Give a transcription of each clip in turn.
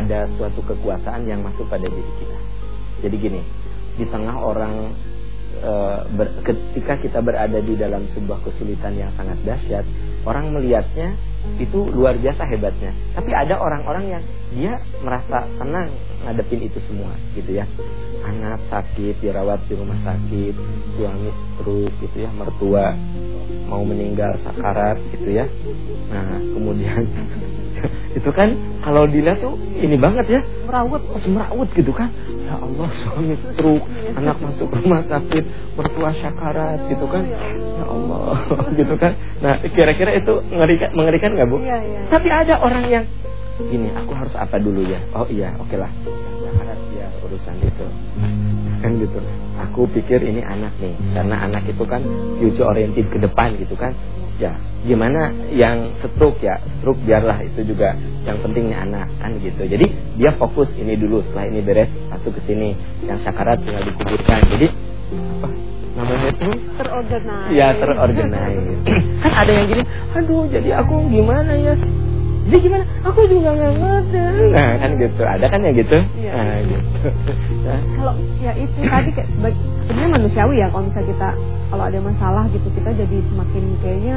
ada suatu kekuasaan yang masuk pada diri kita. Jadi gini, di tengah orang e, ber, ketika kita berada di dalam sebuah kesulitan yang sangat dahsyat, orang melihatnya itu luar biasa hebatnya. Tapi ada orang-orang yang dia merasa tenang ngadepin itu semua, gitu ya. Anak sakit dirawat di rumah sakit, suami stroke, gitu ya, mertua mau meninggal sakarat, gitu ya. Nah, kemudian itu kan kalau dilihat tuh ini banget ya. Merawat merawat gitu kan. Ya Allah suami stroke anak masuk rumah sakit mertua syakarat gitu kan. Ya Allah gitu kan. Nah kira-kira itu mengerikan mengerikan nggak bu? Ya, ya. tapi ada orang yang ini aku harus apa dulu ya? Oh iya oke okay lah syakarat ya urusan itu kan gitu. Aku pikir ini anak nih karena anak itu kan future oriented ke depan gitu kan ya gimana yang stroke ya? Stroke biarlah itu juga yang pentingnya anak kan gitu. Jadi dia fokus ini dulu setelah ini beres masuk ke sini. Yang syakarat tinggal dikuburkan. Jadi apa namanya itu? Terorganize. Ya terorganize. Kan ada yang gini aduh jadi aku gimana ya jadi gimana? Aku juga nggak ngerti. Nah kan gitu. Ada kan ya gitu? Ya. nah gitu. Nah. kalau ya itu tadi kayak sebenarnya manusiawi ya kalau misalnya kita kalau ada masalah gitu kita jadi semakin kayaknya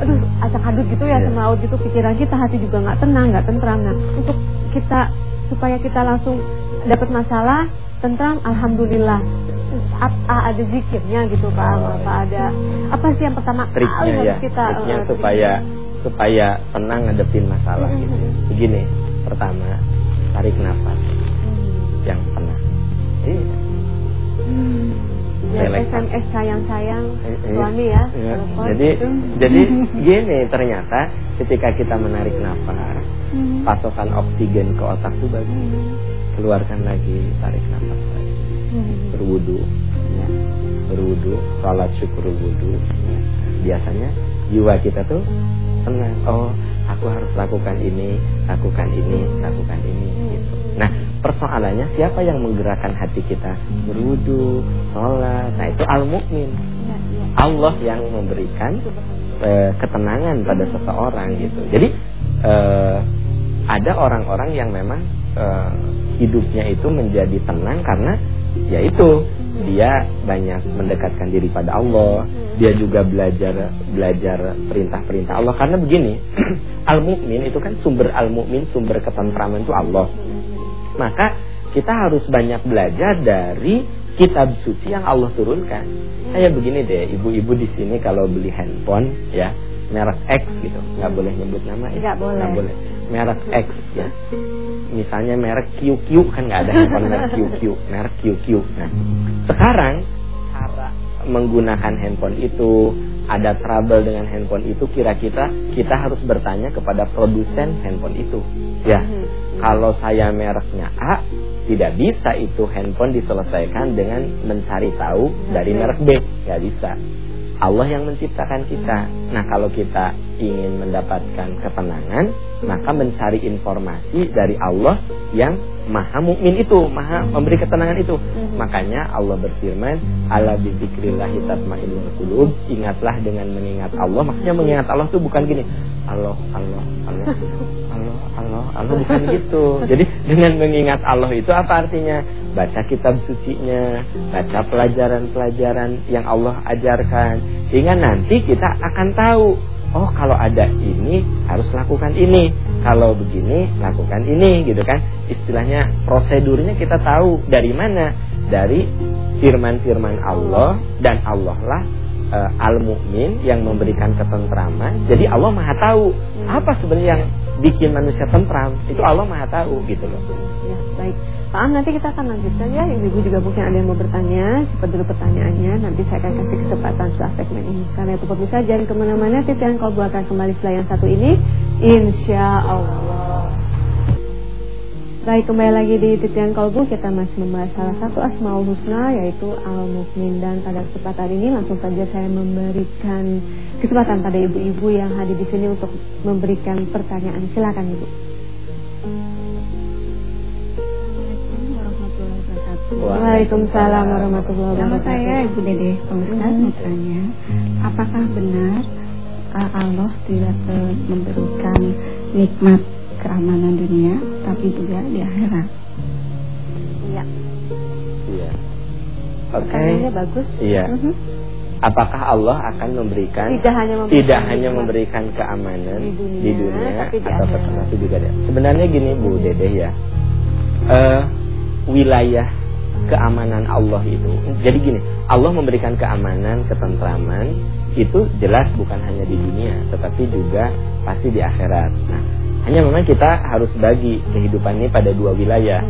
aduh acak adut gitu ya, yeah. semraut gitu pikiran kita hati juga nggak tenang nggak tentram. Nah untuk kita supaya kita langsung dapat masalah tentram alhamdulillah. Apa ada zikirnya gitu pak. Oh, apa ada apa sih yang pertama triknya kali ya kita? triknya uh, supaya supaya tenang ngadepin masalah mm -hmm. gitu begini pertama tarik nafas. Mm -hmm. yang tenang. Iya. Hmm ya, SMS sayang-sayang eh, eh, suami ya, ya. jadi gitu. jadi gini ternyata ketika kita menarik nafas pasokan oksigen ke otak itu bagus. Keluarkan lagi tarik nafas lagi. Berwudu ya. berwudu sholat syukur wudu ya. biasanya jiwa kita tuh tenang oh aku harus lakukan ini lakukan ini lakukan ini gitu nah persoalannya siapa yang menggerakkan hati kita berwudu, sholat. Nah itu al mukmin. Ya, ya. Allah yang memberikan uh, ketenangan pada seseorang gitu. Jadi uh, ada orang-orang yang memang uh, hidupnya itu menjadi tenang karena yaitu dia banyak mendekatkan diri pada Allah. Dia juga belajar belajar perintah-perintah Allah karena begini, al mukmin itu kan sumber al mukmin, sumber ketentraman itu Allah maka kita harus banyak belajar dari kitab suci yang Allah turunkan. Kayak begini deh, ibu-ibu di sini kalau beli handphone ya, merek X gitu, nggak boleh nyebut nama ya. Nggak boleh. Nggak boleh. Merek X ya. Misalnya merek QQ kan nggak ada handphone merek QQ, merek QQ. Nah, sekarang menggunakan handphone itu ada trouble dengan handphone itu kira-kira kita harus bertanya kepada produsen handphone itu ya kalau saya mereknya A, tidak bisa itu handphone diselesaikan dengan mencari tahu dari merek B, nggak bisa. Allah yang menciptakan kita. Nah, kalau kita ingin mendapatkan ketenangan, maka mencari informasi dari Allah yang Maha Mukmin itu, Maha memberi ketenangan itu. Makanya Allah berfirman, "Ala bizikrillah tatmainnul qulub." Ingatlah dengan mengingat Allah. Maksudnya mengingat Allah itu bukan gini, Allah, Allah, Allah, Allah, Allah, Allah bukan gitu. Jadi dengan mengingat Allah itu apa artinya? Baca kitab sucinya, baca pelajaran-pelajaran yang Allah ajarkan. Sehingga nanti kita akan tahu, oh kalau ada ini harus lakukan ini. Kalau begini lakukan ini gitu kan. Istilahnya prosedurnya kita tahu dari mana? Dari firman-firman Allah dan Allah lah uh, al-mukmin yang memberikan ketentraman. Jadi Allah Maha tahu apa sebenarnya yang bikin manusia tentram. Itu Allah Maha tahu gitu loh. Ya, baik. Pak Am, nanti kita akan lanjutkan ya. Ibu-ibu juga mungkin ada yang mau bertanya. Cepat dulu pertanyaannya. Nanti saya akan kasih kesempatan setelah segmen ini. Karena itu pemirsa jangan ke mana-mana. Titian kalau akan kembali setelah yang satu ini. Insya Allah. Baik kembali lagi di Titian Kolbu kita masih membahas salah satu asmaul husna yaitu al mukmin dan pada kesempatan ini langsung saja saya memberikan kesempatan pada ibu-ibu yang hadir di sini untuk memberikan pertanyaan silakan ibu. Waalaikumsalam warahmatullahi wabarakatuh. Nama saya Ibu Dede Pemirsa hmm. apakah benar uh, Allah tidak memberikan nikmat keamanan dunia, tapi juga di akhirat. Iya. Iya. Oke. Pertanyaannya bagus. Iya. Mhm. Apakah Allah akan memberikan Tidak hanya memberikan tidak hanya memberikan keamanan di dunia, di dunia tapi di atau juga di Sebenarnya gini Bu Dede ya. Eh wilayah keamanan Allah itu. Jadi gini, Allah memberikan keamanan, ketentraman itu jelas bukan hanya di dunia, tetapi juga pasti di akhirat. Nah, hanya memang kita harus bagi kehidupan ini pada dua wilayah.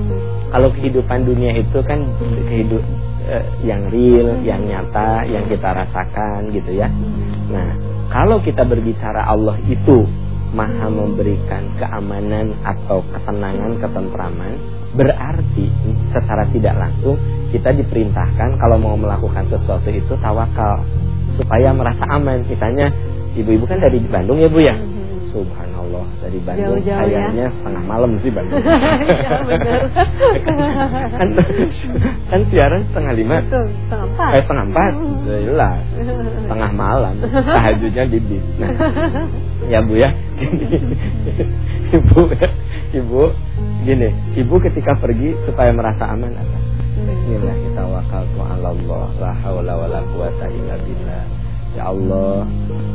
Kalau kehidupan dunia itu kan kehidup eh, yang real, yang nyata, yang kita rasakan gitu ya. Nah, kalau kita berbicara Allah itu maha memberikan keamanan atau ketenangan, ketentraman, berarti secara tidak langsung kita diperintahkan kalau mau melakukan sesuatu itu tawakal supaya merasa aman. Misalnya ibu-ibu kan dari Bandung ya Bu ya? Subhanallah dari Bandung. Jauh-jauh ya. kayaknya setengah malam sih Bandung. Iya benar. kan, kan siaran setengah lima. Betul, setengah empat. Eh setengah empat. Jelas. Setengah malam. Tahajudnya di bis. Nah Ya bu ya. Gini Ibu Ibu Gini. Ibu ketika pergi Supaya merasa aman apa? Bismillahirrahmanirrahim. La hawla wa la quwata illa billah Ya Allah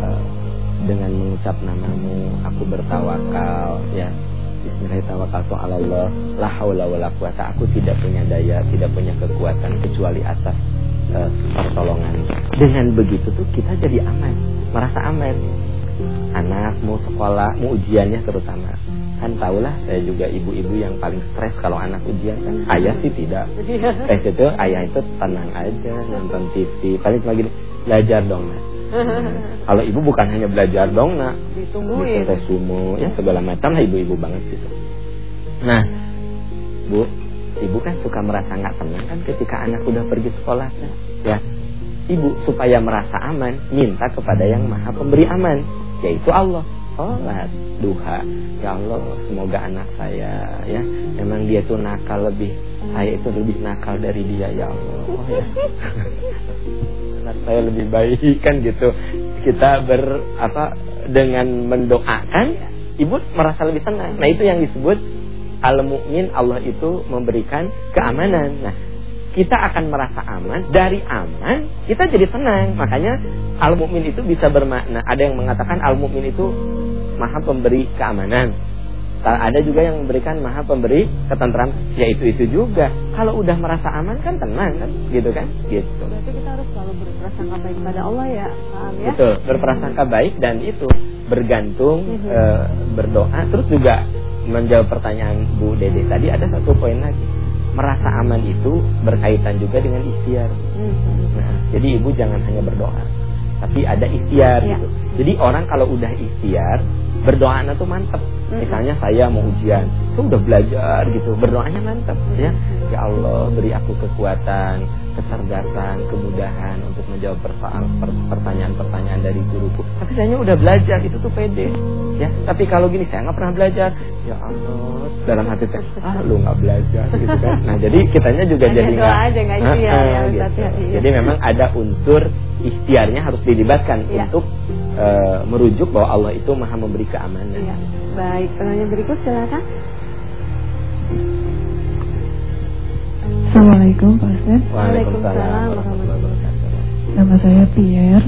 eh, Dengan mengucap namamu Aku bertawakal Ya. Bismillahirrahmanirrahim La hawla wa la quwata. Aku tidak punya daya Tidak punya kekuatan Kecuali atas eh, pertolongan. Dengan begitu tuh kita jadi aman Merasa aman. Anak mau sekolah Mau ujiannya terutama. Kan tahulah saya juga ibu-ibu yang paling stres Kalau anak ujian kan. Ayah sih tidak. Eh itu ayah itu tenang aja Nonton TV Paling cuma gini Belajar dong nak Kalau ibu bukan hanya belajar dong nak Ditungguin. bikin resume ya segala macam lah ibu-ibu banget gitu. Nah, Bu, ibu kan suka merasa nggak tenang kan ketika anak udah pergi sekolah kan? Ya, ibu supaya merasa aman minta kepada yang maha pemberi aman, yaitu Allah. Sholat, duha, ya Allah semoga anak saya ya memang dia tuh nakal lebih saya itu lebih nakal dari dia ya Allah oh, ya. anak saya lebih baik kan gitu. Kita ber apa dengan mendoakan ibu merasa lebih tenang. Nah itu yang disebut al mukmin Allah itu memberikan keamanan. Nah kita akan merasa aman dari aman kita jadi tenang. Makanya al mukmin itu bisa bermakna. Ada yang mengatakan al mukmin itu maha pemberi keamanan ada juga yang memberikan maha pemberi ketentram yaitu itu juga kalau udah merasa aman kan tenang kan gitu kan gitu Berarti kita harus selalu berprasangka baik kepada Allah ya, paham ya? Betul, berprasangka baik dan itu bergantung Mhm. eh, berdoa terus juga menjawab pertanyaan Bu Dede tadi ada satu poin lagi. Merasa aman itu berkaitan juga dengan ikhtiar. Hmm. Nah, jadi ibu jangan hanya berdoa, tapi ada ikhtiar Iya. gitu. Jadi orang kalau udah ikhtiar, berdoanya tuh mantep. Misalnya saya mau ujian, tuh udah belajar gitu, berdoanya mantep ya. Ya Allah, beri aku kekuatan, kecerdasan, kemudahan untuk menjawab pertanyaan-pertanyaan dari guruku. Tapi saya udah belajar, itu tuh pede. Ya, tapi kalau gini saya nggak pernah belajar. Ya Allah, dalam hati saya, ah lu nggak belajar gitu kan. Nah, jadi kitanya juga Hanya jadi aja, nggak ya, gitu. ya. Jadi memang ada unsur ikhtiarnya harus dilibatkan Iya. untuk eh, merujuk bahwa Allah itu maha memberi keamanan. Iya. Baik, pertanyaan berikut silakan. Assalamualaikum Pak Ustaz. Waalaikumsalam warahmatullahi wabarakatuh. Nama saya Pierre.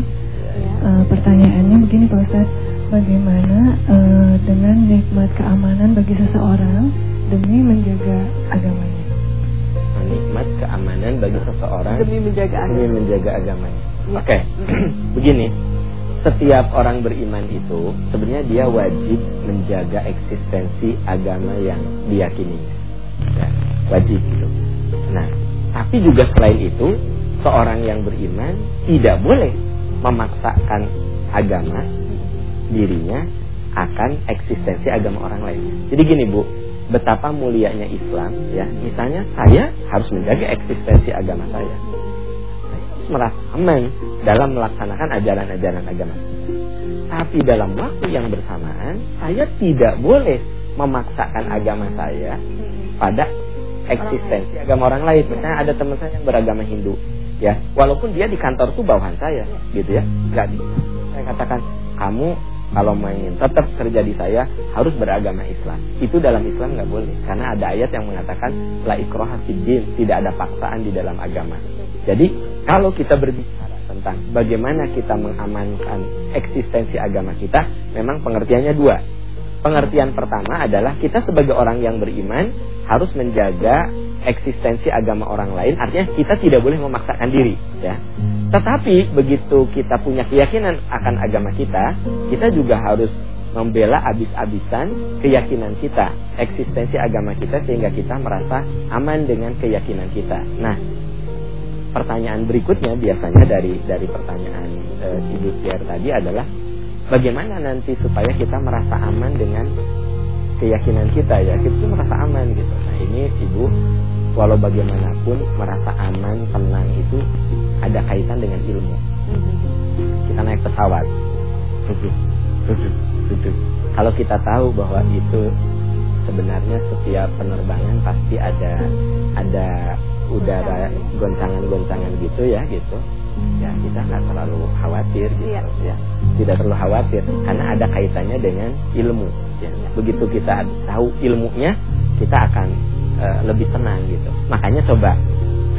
Ya. Eh, pertanyaannya begini Pak Ustaz. Bagaimana eh, dengan nikmat keamanan bagi seseorang demi menjaga agamanya? Nikmat keamanan bagi seseorang Demi menjaga demi agama. menjaga agamanya. Iya. Oke, begini. Setiap orang beriman itu sebenarnya dia wajib menjaga eksistensi agama yang diyakini. Ya, wajib gitu. Nah, tapi juga selain itu, seorang yang beriman tidak boleh memaksakan agama dirinya akan eksistensi agama orang lain. Jadi gini Bu, betapa mulianya Islam ya. Misalnya saya harus menjaga eksistensi agama saya. Saya harus merasa aman dalam melaksanakan ajaran-ajaran agama. Tapi dalam waktu yang bersamaan, saya tidak boleh memaksakan agama saya pada eksistensi agama orang lain. Misalnya ada teman saya yang beragama Hindu, ya, walaupun dia di kantor tuh bawahan saya, gitu ya, nggak bisa. Saya katakan, kamu kalau ingin tetap kerja di saya harus beragama Islam. Itu dalam Islam nggak boleh karena ada ayat yang mengatakan la ikraha tidak ada paksaan di dalam agama. Jadi kalau kita berbicara tentang bagaimana kita mengamankan eksistensi agama kita, memang pengertiannya dua. Pengertian pertama adalah kita sebagai orang yang beriman harus menjaga eksistensi agama orang lain. Artinya kita tidak boleh memaksakan diri, ya. Tetapi begitu kita punya keyakinan akan agama kita, kita juga harus membela abis-abisan keyakinan kita, eksistensi agama kita sehingga kita merasa aman dengan keyakinan kita. Nah, pertanyaan berikutnya biasanya dari dari pertanyaan e, Ibu Pierre tadi adalah bagaimana nanti supaya kita merasa aman dengan keyakinan kita ya? Kita tuh merasa aman gitu. Nah ini ibu walau bagaimanapun merasa aman tenang itu ada kaitan dengan ilmu. Kita naik pesawat. Kalau kita tahu bahwa itu sebenarnya setiap penerbangan pasti ada ada udara goncangan-goncangan gitu ya gitu. Ya kita nggak terlalu khawatir gitu ya. Ya tidak terlalu khawatir karena ada kaitannya dengan ilmu. Ya. begitu kita tahu ilmunya kita akan uh, lebih tenang gitu. Makanya coba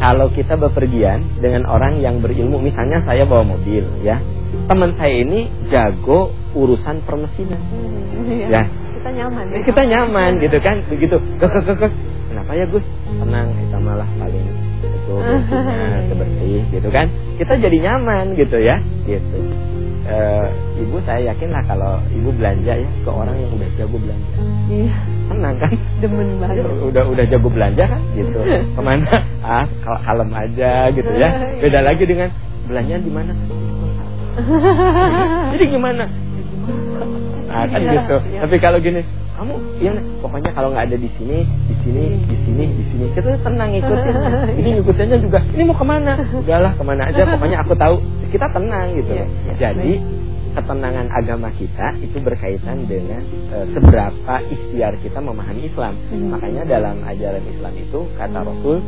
kalau kita bepergian dengan orang yang berilmu misalnya saya bawa mobil ya. Teman saya ini jago urusan permesinan. Hmm, ya. kita nyaman ya. kita nyaman gitu kan begitu. Kenapa ya Gus? Tenang kita malah paling itu bersihnya sebersih gitu kan. Kita jadi nyaman gitu ya gitu e, ibu saya yakin lah kalau ibu belanja ya ke orang yang udah jago belanja. Iya. Tenang kan? Demen banget. udah udah jago belanja kan? Gitu. Ke mana? Ah kalem aja gitu ya. Beda lagi dengan belanja di mana? Jadi gimana nah, kan iya, gitu. Iya. tapi kalau gini kamu ya pokoknya kalau nggak ada di sini di sini di sini di sini. Kita tenang ikutin ini ngikutinnya juga ini mau ke mana? Udahlah ke mana aja pokoknya aku tahu. Kita tenang gitu iya, iya. jadi ketenangan agama kita itu berkaitan dengan e, seberapa ikhtiar kita memahami Islam. Hmm. Makanya dalam ajaran Islam itu kata Rasul,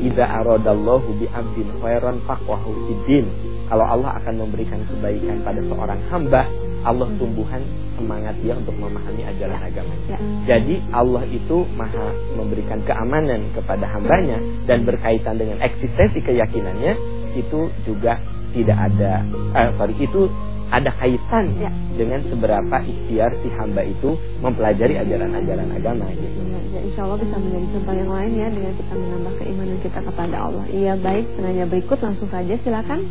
"Idza aradallahu bi 'abdin khairan faqahu fid Kalau Allah akan memberikan kebaikan pada seorang hamba, Allah tumbuhan semangat dia untuk memahami ajaran agama. Ya. Jadi Allah itu maha memberikan keamanan kepada hambanya dan berkaitan dengan eksistensi keyakinannya itu juga tidak ada eh, sorry itu ada kaitan ya. dengan seberapa ikhtiar si hamba itu mempelajari ajaran-ajaran agama gitu. Ya, ya, insya Allah bisa menjadi contoh yang lain ya dengan kita menambah keimanan kita kepada Allah. Iya baik, penanya berikut langsung saja silakan.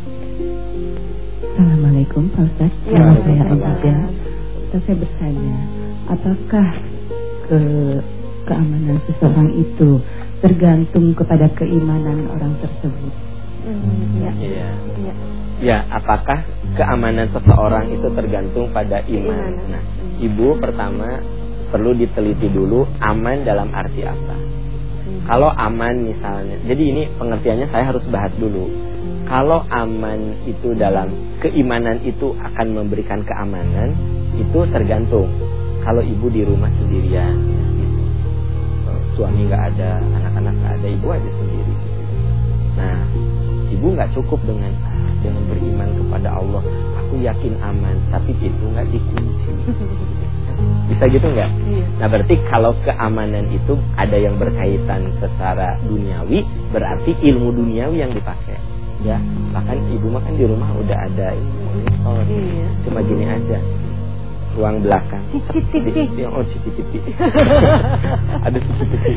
Assalamualaikum Pak Ustaz ya, saya Aziza Saya bertanya Apakah ke keamanan seseorang itu Tergantung kepada keimanan orang tersebut? Hmm, ya. Ya. ya. Ya apakah keamanan seseorang itu tergantung pada iman. Nah ibu pertama perlu diteliti dulu aman dalam arti apa. Hmm. Kalau aman misalnya Jadi ini pengertiannya saya harus bahas dulu kalau aman itu dalam keimanan itu akan memberikan keamanan itu tergantung kalau ibu di rumah sendirian gitu. suami nggak ada anak-anak nggak ada ibu aja sendiri gitu. nah ibu nggak cukup dengan dengan beriman kepada Allah aku yakin aman tapi itu nggak dikunci bisa gitu nggak? Iya. Nah berarti kalau keamanan itu ada yang berkaitan secara duniawi berarti ilmu duniawi yang dipakai ya bahkan ibu makan di rumah udah ada monitor iya. cuma gini aja ruang belakang. CCTV oh CCTV ada CCTV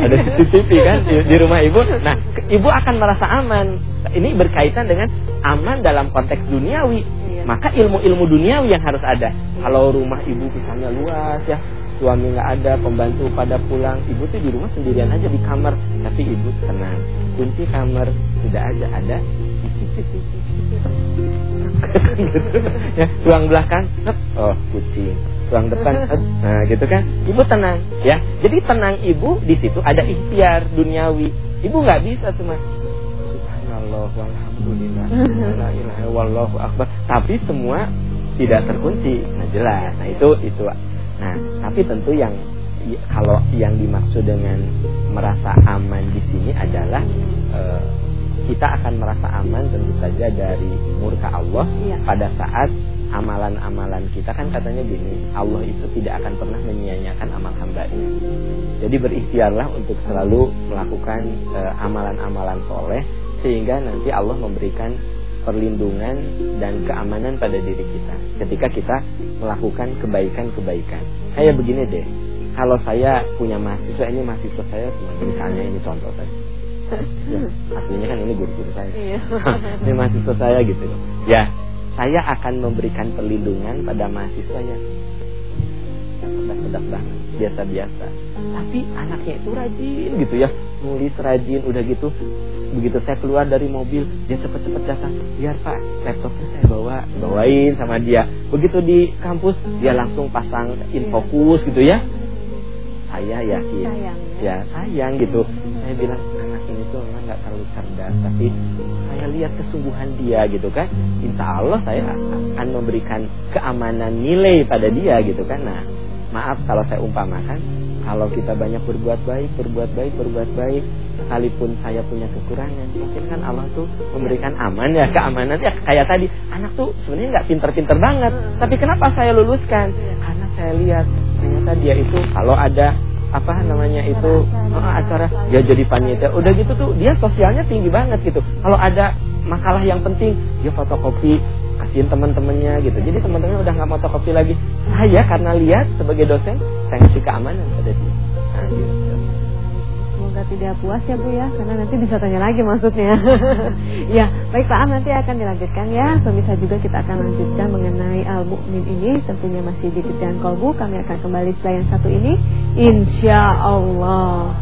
ada CCTV kan di, di rumah ibu. Nah ibu akan merasa aman. Ini berkaitan dengan aman dalam konteks duniawi. Iya. maka ilmu-ilmu duniawi yang harus ada. Kalau rumah ibu misalnya luas ya suami nggak ada, pembantu pada pulang, ibu tuh di rumah sendirian aja di kamar, tapi ibu tenang. Kunci kamar sudah aja ada. ya, ruang belakang, oh kucing. Ruang depan, nah gitu kan. Ibu tenang, ya. Jadi tenang ibu di situ ada ikhtiar duniawi. Ibu nggak bisa cuma Subhanallah, walhamdulillah, la ilaha wallahu akbar. Tapi semua tidak terkunci. Nah jelas. Nah itu itu Nah, tapi tentu yang kalau yang dimaksud dengan merasa aman di sini adalah e, kita akan merasa aman tentu saja dari murka Allah Iya. pada saat amalan-amalan kita kan katanya gini, Allah itu tidak akan pernah menyia-nyiakan amal hambanya. Jadi berikhtiarlah untuk selalu melakukan eh, amalan-amalan soleh sehingga nanti Allah memberikan perlindungan dan keamanan pada diri kita ketika kita melakukan kebaikan-kebaikan. Kayak begini deh, kalau saya punya mahasiswa ini mahasiswa saya misalnya ini contoh saja. Ya, aslinya kan ini guru-guru saya. Iya. ini mahasiswa saya gitu. Ya, saya akan memberikan perlindungan pada mahasiswa yang sedap-sedap banget, biasa-biasa. Tapi anaknya itu rajin gitu ya, nulis rajin, udah gitu. Begitu saya keluar dari mobil, dia cepet-cepet datang. Biar pak, laptopnya saya bawa, bawain sama dia. Begitu di kampus, dia langsung pasang infokus gitu ya. Saya yakin, Sayang, ya sayang gitu. Saya bilang anak ini tuh memang nggak terlalu cerdas, tapi saya lihat kesungguhan dia gitu kan. Insya Allah saya akan memberikan keamanan nilai pada dia gitu kan. Nah, maaf kalau saya umpamakan, kalau kita banyak berbuat baik, berbuat baik, berbuat baik, sekalipun saya punya kekurangan, mungkin kan Allah tuh memberikan aman ya, keamanan ya kayak tadi. Anak tuh sebenarnya nggak pinter-pinter banget, tapi kenapa saya luluskan? Karena saya lihat ternyata dia itu kalau ada apa namanya itu oh, acara dia jadi panitia udah gitu tuh dia sosialnya tinggi banget gitu kalau ada makalah yang penting dia fotokopi kasihin teman-temannya gitu jadi teman-temannya udah nggak fotokopi lagi saya karena lihat sebagai dosen saya ngasih keamanan pada dia nah, gitu. Tidak puas ya Bu ya, karena nanti bisa tanya lagi maksudnya. ya, baik Pak Am nanti akan dilanjutkan ya. Pemirsa juga kita akan lanjutkan mengenai al mukmin ini, tentunya masih di Tidan Kolbu. Kami akan kembali setelah yang satu ini, insya Allah.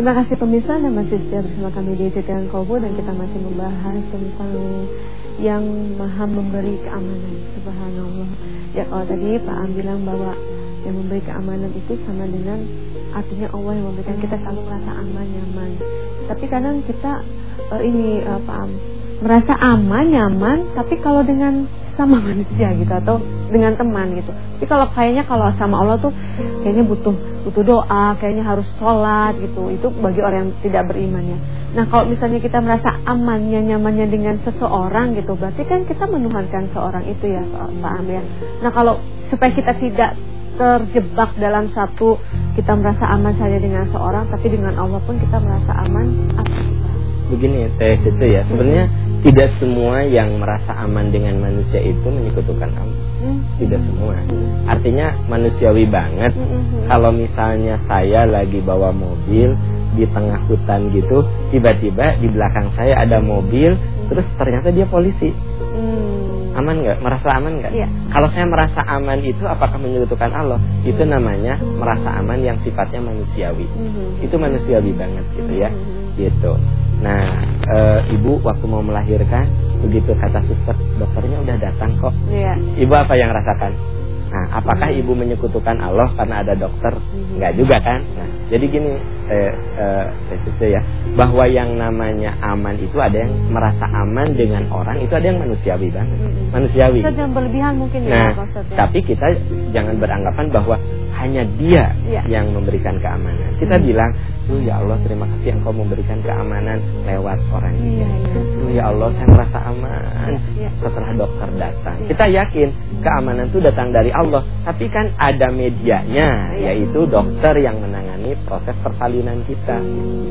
Terima kasih pemirsa Anda masih setia bersama kami di Titian Kolbu dan kita masih membahas tentang yang maha memberi keamanan. Subhanallah. Ya kalau tadi Pak Am bilang bahwa yang memberi keamanan itu sama dengan artinya Allah yang memberikan kita selalu merasa aman nyaman. Tapi kadang kita eh, ini eh, Pak Am merasa aman nyaman tapi kalau dengan sama manusia gitu atau dengan teman gitu. Tapi kalau kayaknya kalau sama Allah tuh kayaknya butuh butuh doa, kayaknya harus sholat gitu. Itu bagi orang yang tidak beriman ya. Nah kalau misalnya kita merasa amannya nyamannya dengan seseorang gitu, berarti kan kita menuhankan seorang itu ya Pak Am ya. Nah kalau supaya kita tidak terjebak dalam satu kita merasa aman saja dengan seorang, tapi dengan Allah pun kita merasa aman. Apa? begini teh itu ya sebenarnya tidak semua yang merasa aman dengan manusia itu menyekutukan Allah Hmm. tidak semua artinya manusiawi banget kalau misalnya saya lagi bawa mobil di tengah hutan gitu tiba-tiba di belakang saya ada mobil terus ternyata dia polisi Hmm. Aman nggak? Merasa aman nggak? Iya. kalau saya merasa aman itu apakah menyekutukan Allah? Itu namanya merasa aman yang sifatnya manusiawi. Mhm. itu manusiawi banget gitu ya. Mhm. gitu. Nah e, ibu waktu mau melahirkan begitu kata suster dokternya udah datang kok. Iya. ibu apa yang rasakan? Nah apakah ibu menyekutukan Allah karena ada dokter? Nggak juga kan? Nah jadi gini eh, eh, itu ya bahwa yang namanya aman itu ada yang merasa aman dengan orang itu ada yang manusiawi banget Mhm. manusiawi Ustaz yang berlebihan mungkin ya Nah, ya. tapi kita jangan beranggapan bahwa hanya dia Iya. yang memberikan keamanan. Kita bilang, "Duh ya Allah, terima kasih Engkau memberikan keamanan lewat orang ini." Duh ya Allah, saya merasa aman Iya. setelah dokter datang. Iya. Kita yakin keamanan itu datang dari Allah, tapi kan ada medianya, yaitu dokter yang menangani proses persalinan kita.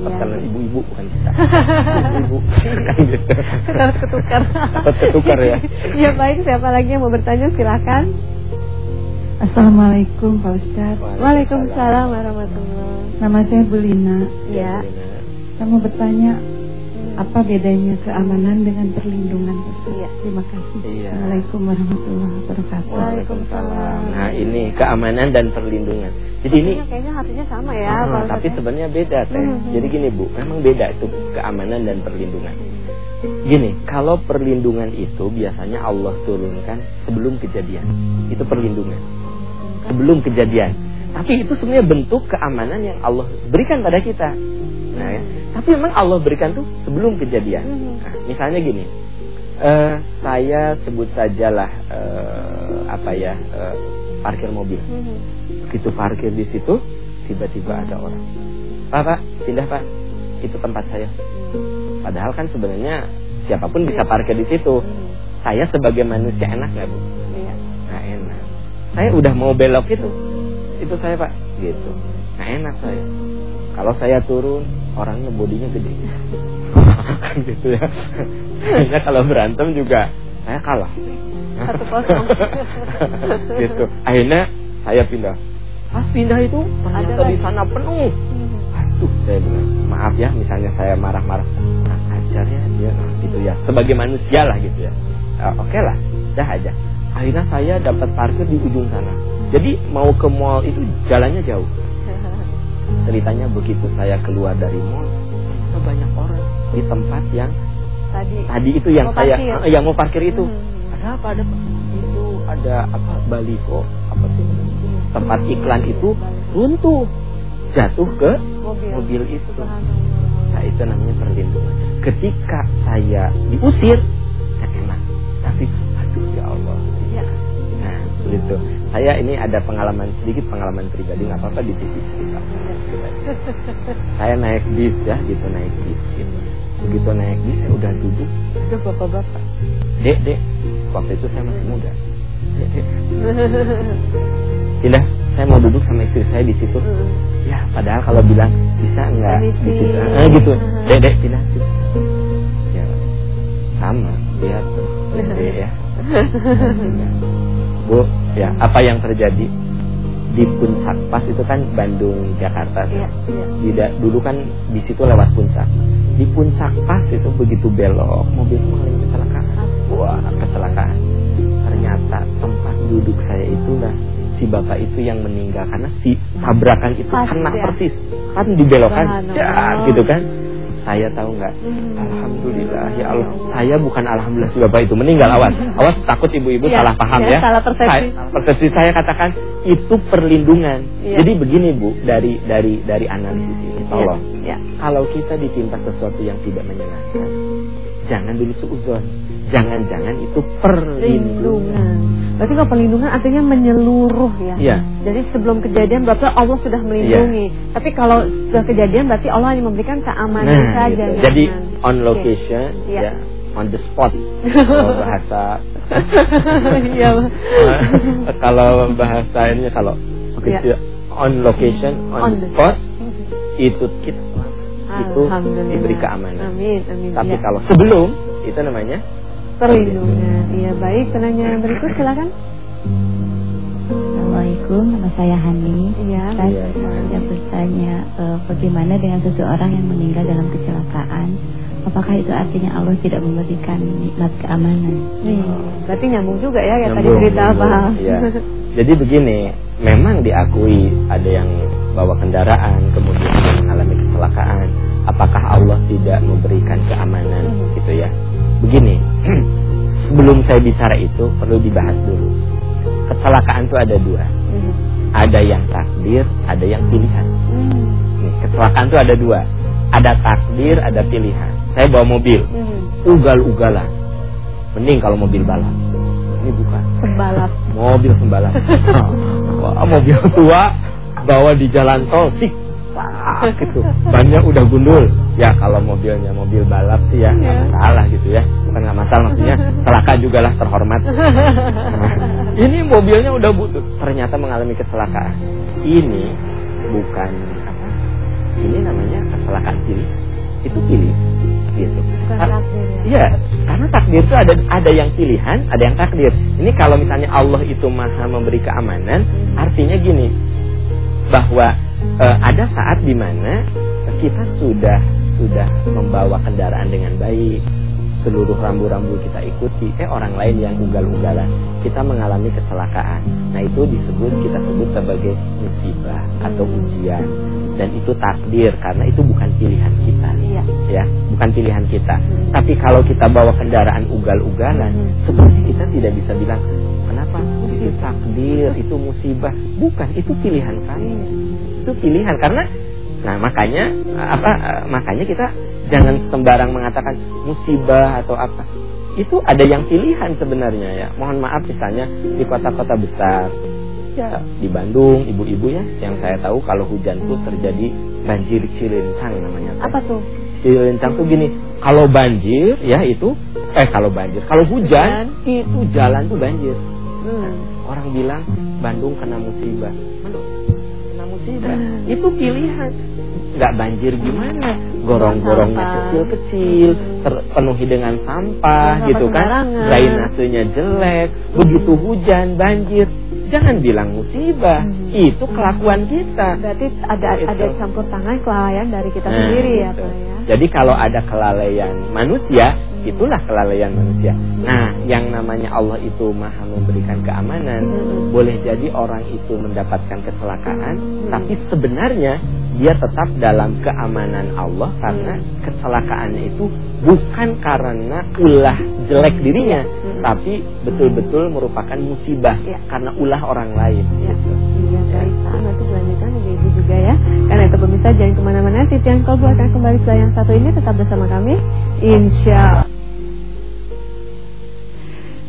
Persalinan ibu-ibu bukan kita. Ibu-ibu. Kan gitu. Ketukar. Ketukar ya. ya baik, siapa lagi yang mau bertanya silakan. Assalamualaikum Pak Ustadz Waalaikumsalam warahmatullahi. Nama saya Bulina Ya. Saya mau bertanya Apa bedanya keamanan dengan perlindungan? Iya. Terima kasih Iya. Assalamualaikum warahmatullahi wabarakatuh Waalaikumsalam. Nah ini keamanan dan perlindungan. Jadi ini kayaknya hatinya sama ya, Ah, Pak tapi ya? sebenarnya beda teh. Hmm. Jadi gini bu, memang beda itu keamanan dan perlindungan. Gini, kalau perlindungan itu biasanya Allah turunkan sebelum kejadian. Itu perlindungan. Sebelum kejadian. Tapi itu sebenarnya bentuk keamanan yang Allah berikan pada kita. Nah, ya. tapi memang Allah berikan tuh sebelum kejadian. Nah, misalnya gini, eh, saya sebut sajalah eh, apa ya eh, parkir mobil. Begitu parkir di situ, tiba-tiba ada orang. Pak, Pak, pindah Pak. Itu tempat saya. Padahal kan sebenarnya siapa pun bisa parkir di situ. Saya sebagai manusia enak nggak bu? Saya udah mau belok itu, itu saya Pak. Gitu. Nggak enak saya. Kalau saya turun, orangnya bodinya gede. Kan gitu ya. Kayaknya kalau berantem juga saya kalah. Satu kosong. gitu. Akhirnya saya pindah. Pas pindah itu ternyata Ada di sana penuh. Mhm. Aduh, saya bilang maaf ya, misalnya saya marah-marah. Nah, ajar ya dia nah, gitu ya. Sebagai manusia lah gitu ya. Eh, Oke lah, dah aja. Akhirnya saya dapat parkir di ujung sana. Jadi mau ke mall itu jalannya jauh. Ceritanya begitu saya keluar dari mall, ternyata banyak orang di tempat yang Tadi. tadi itu yang saya parkir. eh, yang mau parkir itu. Mhm. Ada apa ada? Itu ada apa baliho apa sih tempat iklan itu runtuh jatuh ke Mobil. mobil itu. Nah itu namanya perlindungan. Ketika saya diusir, saya enak. Tapi aduh ya Allah. Ya. Nah begitu. Saya ini ada pengalaman sedikit pengalaman pribadi nggak apa-apa di sisi cerita. Saya naik bis ya gitu naik bis gitu. Begitu naik bis saya udah duduk. Ada bapak-bapak. Dek dek. Waktu itu saya masih muda. Dek dek. Pindah. Saya mau duduk sama istri saya di situ. Ya, padahal kalau bilang bisa enggak Permisi. gitu. Eh, gitu. Dedek pindah situ. Ya. Sama, lihat ya. Bu, ya, apa yang terjadi? Di puncak pas itu kan Bandung Jakarta. Iya, iya. Di da- dulu kan di situ lewat puncak. Di puncak pas itu begitu belok, mobil mengalami kecelakaan. Wah, kecelakaan. Ternyata tempat duduk saya itulah si bapak itu yang meninggal karena si tabrakan itu Pas, kena ya. persis kan dibelokan ya gitu kan saya tahu nggak? Hmm. alhamdulillah ya Allah. Saya bukan alhamdulillah. Si bapak itu. Meninggal awas awas takut ibu-ibu Iya, salah paham iya, ya. salah persepsi. Saya- persepsi saya katakan itu perlindungan. Iya. jadi begini bu dari dari dari analisis ini. tolong. Ya. kalau kita ditimpa sesuatu yang tidak menyenangkan jangan dulu suuzon jangan-jangan itu perlindungan. Berarti kalau perlindungan artinya menyeluruh ya. Iya. Jadi sebelum kejadian berarti Allah sudah melindungi. Tapi kalau sudah kejadian berarti Allah hanya memberikan keamanan Nah, saja. gitu. nyaman. Jadi on location Iya. ya, on the spot. Kalau bahasa Iya. kalau bahasa ini kalau begitu Iya. ya, on location, on, On the the spot itu kita itu diberi keamanan. Amin, amin. Tapi Ya. kalau sebelum itu namanya perlindungan. Iya, baik. Penanya berikut silakan. Assalamualaikum, nama saya Hani. Iya. Saya Iya, bertanya eh, bagaimana dengan seseorang yang meninggal dalam kecelakaan? Apakah itu artinya Allah tidak memberikan nikmat keamanan? Nih, berarti nyambung juga ya yang tadi Nyambung, cerita apa? iya. Jadi begini, memang diakui ada yang bawa kendaraan kemudian dia mengalami kecelakaan. Apakah Allah tidak memberikan keamanan Mhm. gitu ya? Begini, sebelum saya bicara itu perlu dibahas dulu. Kecelakaan itu ada dua, ada yang takdir, ada yang pilihan. Hmm. Nih, kecelakaan itu ada dua, ada takdir, ada pilihan. Saya bawa mobil, Mhm. ugal-ugalan. Mending kalau mobil balap. Ini bukan Pembalap. mobil pembalap. Wah, mobil tua bawa di jalan tol sik. Sak, gitu. Bannya udah gundul. Ya kalau mobilnya mobil balap sih ya nggak Iya. masalah gitu ya. Bukan nggak masalah maksudnya celaka juga lah terhormat. Nah, ini mobilnya udah butut. Ternyata mengalami kecelakaan. Ini bukan apa? Ini namanya kecelakaan pilih. Itu pilih gitu. Bukan Kar- takdir ya. Iya, karena takdir itu ada ada yang pilihan, ada yang takdir. Ini kalau misalnya Allah itu maha memberi keamanan, artinya gini, bahwa eh, ada saat di mana kita sudah sudah membawa kendaraan dengan baik, seluruh rambu-rambu kita ikuti, eh orang lain yang ugal-ugalan, kita mengalami kecelakaan. Nah itu disebut kita sebut sebagai musibah atau ujian, dan itu takdir karena itu bukan pilihan kita, Iya. ya, bukan pilihan kita. Tapi kalau kita bawa kendaraan ugal-ugalan, sebenarnya kita tidak bisa bilang kenapa itu takdir, itu musibah, bukan itu pilihan kami, itu pilihan karena Nah makanya apa makanya kita jangan sembarang mengatakan musibah atau apa. Itu ada yang pilihan sebenarnya ya. Mohon maaf misalnya di kota-kota besar. Ya di Bandung ibu-ibu ya yang saya tahu kalau hujan tuh terjadi banjir cilintang namanya. Apa tuh? Cilintang tuh gini, kalau banjir ya itu eh kalau banjir, kalau hujan itu jalan tuh banjir. Hmm. Orang bilang Bandung kena musibah. Mana kena musibah? Itu pilihan. Nggak banjir gimana? Gorong-gorongnya kecil-kecil, terpenuhi dengan sampah gitu kan. Drainasenya jelek, begitu hujan banjir. Jangan bilang musibah, itu kelakuan kita. Berarti ada ada campur tangan kelalaian dari kita Nah, sendiri ya, gitu. Pak ya. Jadi kalau ada kelalaian manusia, itulah kelalaian manusia. Nah, yang namanya Allah itu maha memberikan keamanan. Mm-mm. Boleh jadi orang itu mendapatkan kecelakaan, tapi sebenarnya dia tetap dalam keamanan Allah karena kecelakaannya itu bukan karena ulah jelek dirinya, tapi betul-betul merupakan musibah Ya. karena ulah orang lain. Ya. Gitu. Iya, baik pemirsa jangan ke mana-mana. Titian Kolbu akan kembali setelah yang satu ini tetap bersama kami. Insya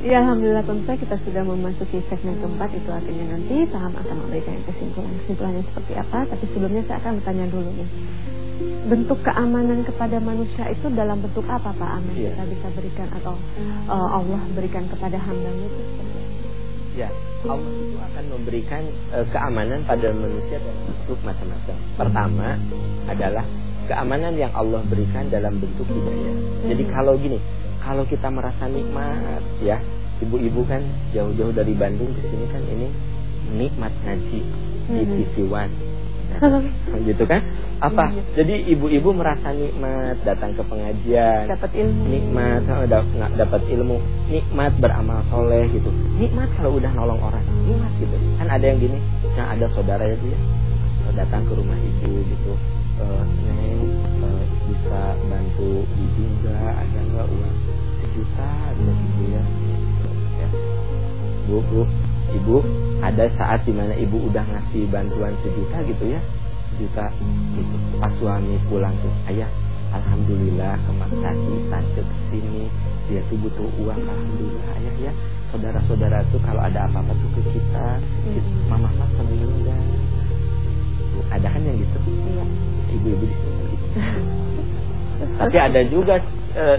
Ya Alhamdulillah pemirsa kita sudah memasuki segmen keempat Itu artinya nanti Saham akan memberikan kesimpulan Kesimpulannya seperti apa Tapi sebelumnya saya akan bertanya dulu nih Bentuk keamanan kepada manusia itu dalam bentuk apa Pak Amin Iya. Kita bisa berikan atau eh, Allah berikan kepada hambanya itu seperti apa? Ya, Allah itu akan memberikan eh, keamanan pada manusia dalam bentuk macam-macam. Pertama adalah keamanan yang Allah berikan dalam bentuk hidayah. Jadi kalau gini, kalau kita merasa nikmat ya, ibu-ibu kan jauh-jauh dari Bandung ke sini kan ini nikmat ngaji di Mhm. TV One. Nah, gitu kan? Apa? Jadi ibu-ibu merasa nikmat datang ke pengajian, Dapat ilmu. nikmat kalau udah nggak dapat ilmu nikmat beramal soleh gitu. Nikmat kalau udah nolong orang nikmat gitu. Kan ada yang gini yang ada saudara ya dia datang ke rumah ibu gitu. "Eh, neng eh, bisa bantu ibu nggak? Ada nggak uang sejuta? Ada gitu ya. Ya. bu bu ibu ada saat di mana ibu udah ngasih bantuan sejuta gitu ya. Sejuta gitu. Pas suami pulang tuh ayah Alhamdulillah kemang tadi tante ke sini dia tuh butuh uang Alhamdulillah ayah ya. Saudara-saudara tuh kalau ada apa-apa tuh ke kita. Mama mama seneng dah Tuh, ada kan yang gitu? Iya. ibu-ibu di sini. Gitu. tapi ada juga eh,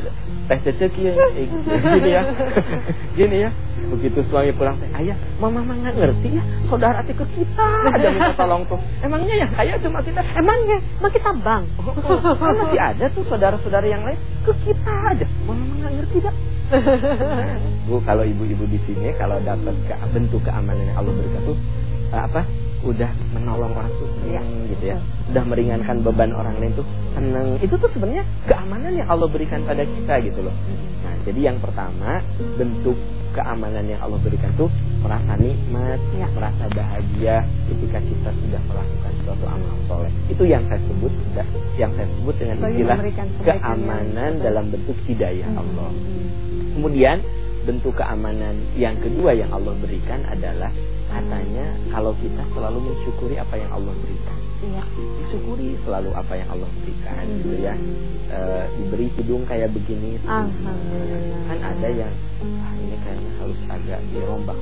teh cecek ya eh, gini ya. Gini ya. Begitu suami pulang teh ayah mama mama nggak ngerti ya saudara ke kita. Ada minta tolong tuh emangnya yang kaya cuma kita? Emangnya, emang kita bang? kan masih ada tuh saudara-saudara yang lain ke kita aja. Mama mama nggak ngerti dah bu kalau ibu-ibu di sini kalau dapat ke, bentuk keamanan yang Allah berikan tuh apa udah menolong orang tuh senang gitu ya. Udah meringankan beban orang lain tuh senang itu tuh sebenarnya keamanan yang Allah berikan pada kita gitu loh. Nah jadi yang pertama bentuk keamanan yang Allah berikan tuh merasa nikmat Ya. merasa bahagia ketika kita sudah melakukan suatu amal soleh. Itu yang saya sebut sudah yang saya sebut dengan istilah keamanan dalam bentuk hidayah Hmm. Allah. Kemudian bentuk keamanan yang kedua yang Allah berikan adalah katanya kalau kita selalu mensyukuri apa yang Allah berikan. Iya. Disyukuri selalu apa yang Allah berikan Hmm. gitu ya. E, diberi hidung kayak begini. Alhamdulillah. Kan ada yang ah, ini kayaknya harus agak dirombak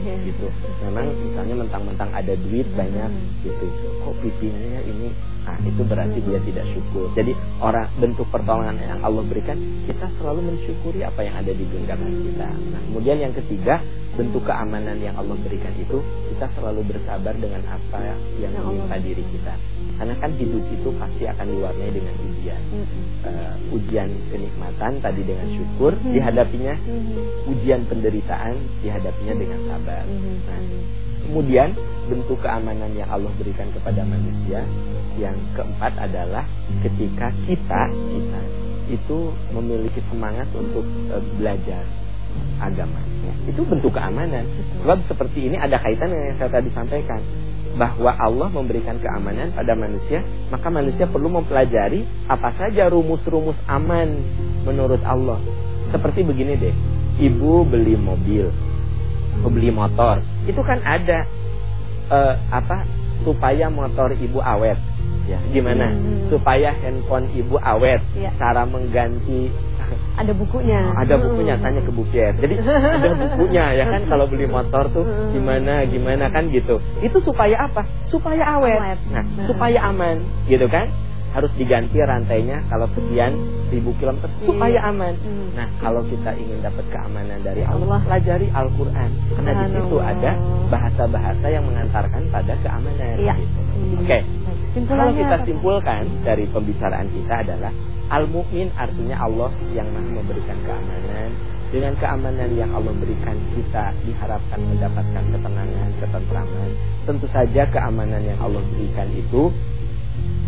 Iya. gitu. Memang misalnya mentang-mentang ada duit banyak gitu. Kok pipinya ini Nah, itu berarti dia tidak syukur. Jadi orang bentuk pertolongan yang Allah berikan, kita selalu mensyukuri apa yang ada di genggaman kita. Nah, kemudian yang ketiga, bentuk keamanan yang Allah berikan itu, kita selalu bersabar dengan apa yang Allah menimpa diri kita. Karena kan hidup itu pasti akan diwarnai dengan ujian. Eh, ujian kenikmatan tadi dengan syukur, dihadapinya ujian penderitaan, dihadapinya dengan sabar. Nah, Kemudian bentuk keamanan yang Allah berikan kepada manusia yang keempat adalah ketika kita kita itu memiliki semangat untuk uh, belajar agama. Ya, itu bentuk keamanan. Sebab seperti ini ada kaitan dengan yang saya tadi sampaikan bahwa Allah memberikan keamanan pada manusia, maka manusia perlu mempelajari apa saja rumus-rumus aman menurut Allah. Seperti begini deh, ibu beli mobil, beli motor, itu kan ada uh, apa supaya motor ibu awet. Ya. Gimana? Hmm. supaya handphone ibu awet. Ya. cara mengganti. Ada bukunya. Ada bukunya tanya ke bukier jadi ada bukunya ya kan? Kalau beli motor tuh gimana gimana kan gitu. Itu supaya apa? Supaya awet. Nah supaya aman gitu kan harus diganti rantainya kalau sekian ribu kilometer iya. supaya aman. Hmm. Nah, kalau kita ingin dapat keamanan dari Allah, pelajari Al-Qur'an. Karena di situ ada bahasa-bahasa yang mengantarkan pada keamanan iya. gitu. Hmm. Oke. Okay. Kalau kita simpulkan dari pembicaraan kita adalah Al-Mu'min artinya Allah yang maha memberikan keamanan dengan keamanan yang Allah berikan kita diharapkan mendapatkan ketenangan, ketentraman. Tentu saja keamanan yang Allah berikan itu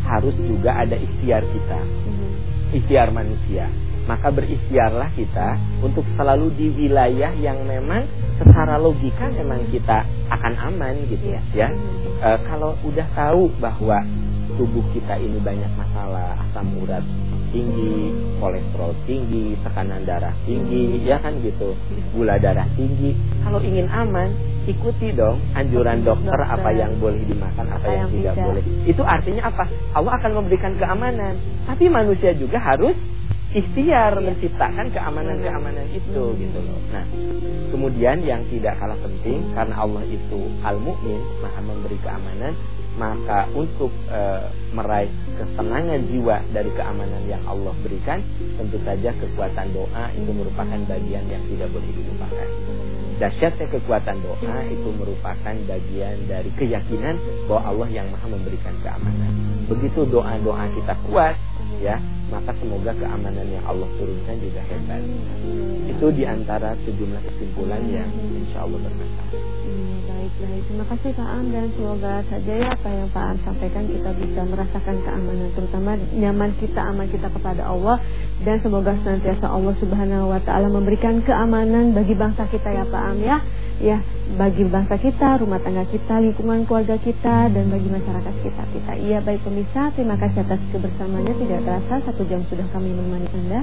harus juga ada ikhtiar kita mm-hmm. ikhtiar manusia maka berikhtiarlah kita untuk selalu di wilayah yang memang secara logika memang kita akan aman gitu ya, ya. E, kalau udah tahu bahwa tubuh kita ini banyak masalah asam urat tinggi, kolesterol tinggi, tekanan darah tinggi, ya kan gitu, gula darah tinggi. Kalau ingin aman, ikuti dong anjuran dokter, dokter apa yang boleh dimakan, apa, apa yang, yang tidak boleh. Itu artinya apa? Allah akan memberikan keamanan. Tapi manusia juga harus ikhtiar iya. menciptakan keamanan-keamanan itu hmm. gitu loh. Nah, kemudian yang tidak kalah penting karena Allah itu al-mukmin, Maha memberi keamanan, maka untuk e, meraih ketenangan jiwa dari keamanan yang Allah berikan, tentu saja kekuatan doa itu merupakan bagian yang tidak boleh dilupakan. Dasyatnya kekuatan doa itu merupakan bagian dari keyakinan bahwa Allah yang maha memberikan keamanan. Begitu doa-doa kita kuat, ya, maka semoga keamanan yang Allah turunkan juga hebat. Itu di antara sejumlah kesimpulan yang insya Allah bermanfaat. Baik, baik. Terima kasih Pak Am dan semoga saja ya apa yang Pak Am sampaikan kita bisa merasakan keamanan, terutama nyaman kita, aman kita kepada Allah dan semoga senantiasa Allah Subhanahu Wa Taala memberikan keamanan bagi bangsa kita ya Pak Am ya ya bagi bangsa kita, rumah tangga kita, lingkungan keluarga kita dan bagi masyarakat kita kita. Iya baik pemirsa, terima kasih atas kebersamaannya. Tidak terasa satu jam sudah kami menemani Anda.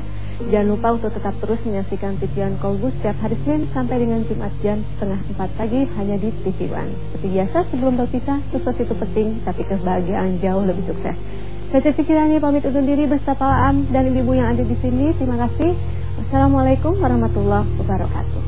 Jangan lupa untuk tetap terus menyaksikan TV Kolbus setiap hari Senin sampai dengan Jumat jam setengah empat pagi hanya di TV One. Seperti biasa sebelum berpisah, sukses itu penting, tapi kebahagiaan jauh lebih sukses. Saya Cikirani pamit undur diri beserta Pak Am dan ibu-ibu yang ada di sini. Terima kasih. Wassalamualaikum warahmatullahi wabarakatuh.